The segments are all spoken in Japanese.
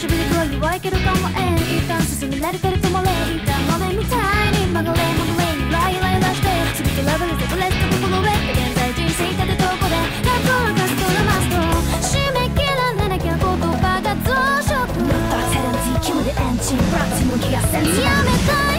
しぶり黒いけるかもえん一旦進められてる止まれ一旦豆みたいに曲がれ曲がれにライライラして次とラブルでブレスト心上って現在人生至るとこで学校のカストラマスト締め切らなきゃ言葉が増殖テレンティキムでエンジン。ブラッチ向きがセンスやめた。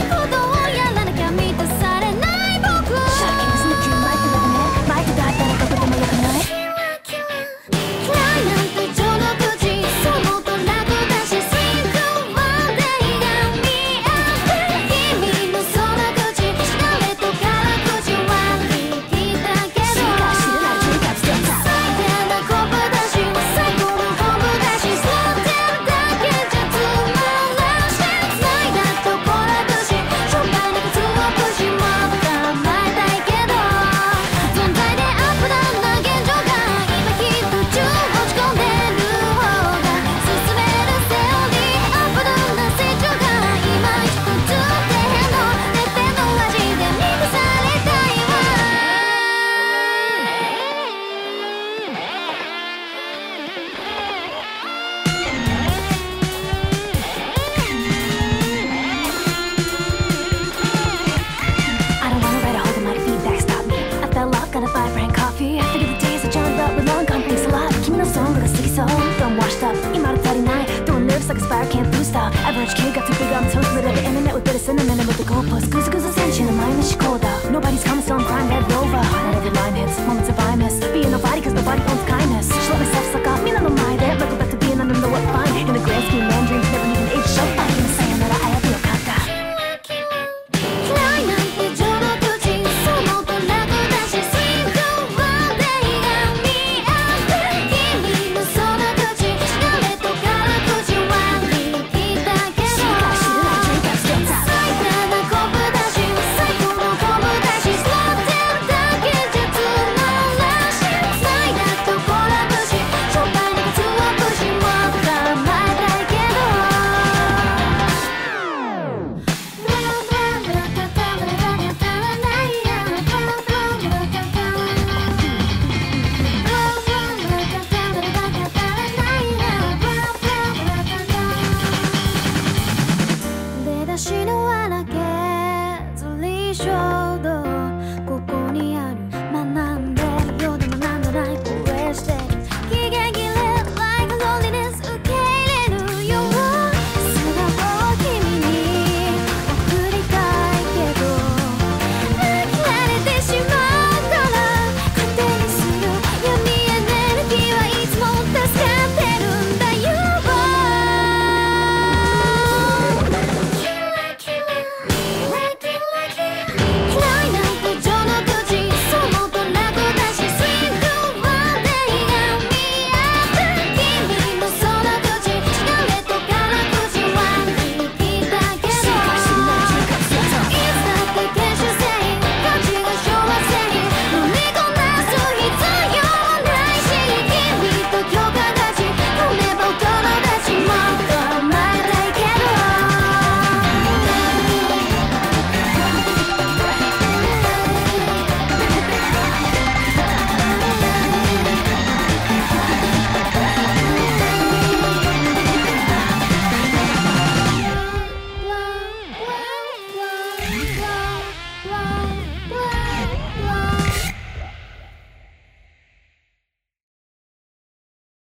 urge Kid got to figure big on toast Lit up the internet with bitter sentiment And with the goalpost Goose goose ascension The mind is Shikoda Nobody's coming so I'm crying that rover. Out of your line hits Moments of I miss Being a